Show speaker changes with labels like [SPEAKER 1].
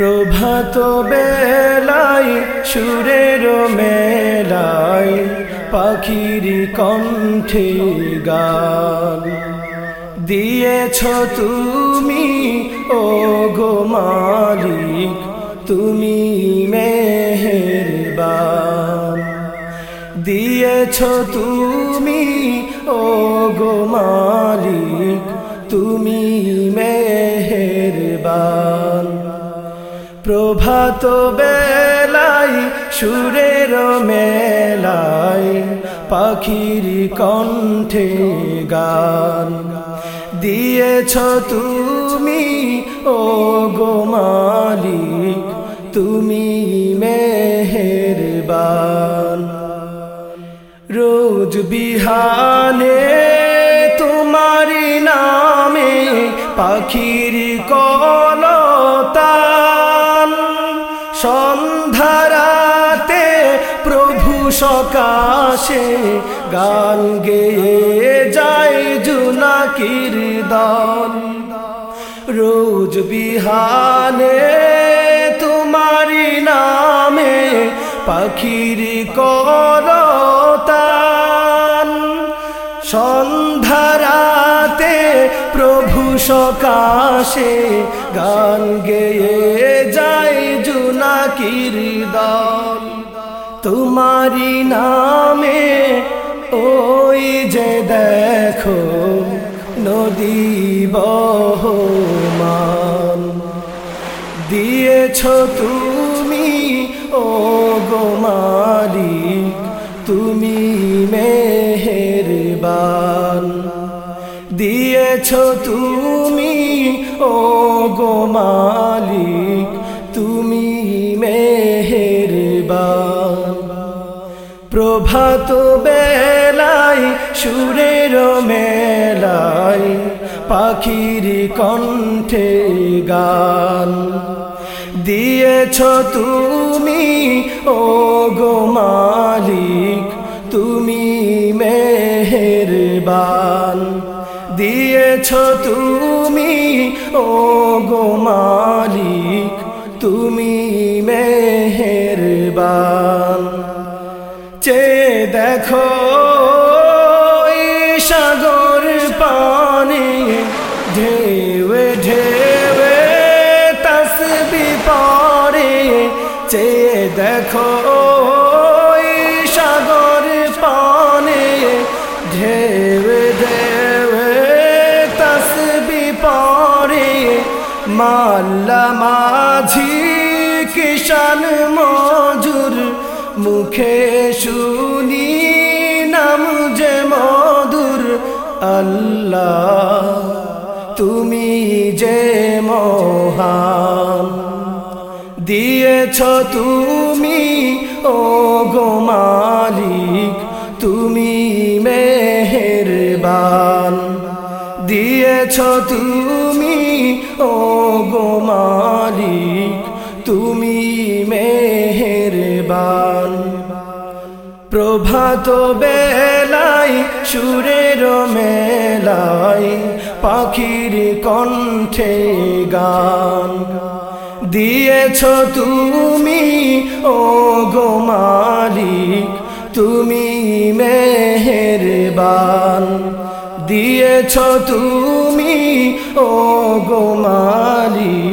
[SPEAKER 1] প্রভাত বেলায় সুরের মেলায় পাখির কণ্ঠে গান। দিয়েছ তুমি ও গো মালিক, তুমি মেহেরবান। দিয়েছ তুমি ও গো মালিক, তুমি মেহেরবান। প্রভাত বেলাই, সুরের মেলাই, পাখির কণ্ঠে গান। দিয়েছ তুমি ও গো মালিক, তুমি মেহেরবান। রোজ বিহানে তোমারি নামে পাখির সন্ধারাতে প্রভু সকাশে গান গেয়ে যায় জুনাকির দল। রোজ বিহানে তোমারি নামে পাখির করতান সন্ধারাতে প্রভু সকাশে গান গেয়ে যায় জুনাকির দল। তোমারি নামে ওই যে দেখো নদী বহমান। দিয়েছ তুমি, ও গো তুমি তুমি মেহেরবান দিয়েছ তুমি ও গো মালিক, তুমি মেহেরবান। প্রভাত বেলায়, সুরের মেলায়, পাখির কণ্ঠে গান দিয়েছ তুমি ও গো দিয়েছ তুমি ও গো মালিক, তুমি মেহেরবান। চে দেখো সাগর পানি ঢেউে ঢেউে তসবি পরে চে দেখো মাল্লা মাঝি কিষান মজুর মুখে শুনি নাম যে মধুর। আল্লাহ, তুমি যে মহান। দিয়েছ তুমি ও গো মালিক, তুমি মেহেরবান। দিয়েছ তুমি প্রভাত বেলাই, সুরের মেলাই, পাখির কণ্ঠে গান। দিয়েছ তুমি ও গো মালিক, তুমি মেহেরবান। দিয়েছ তুমি ও গো মালিক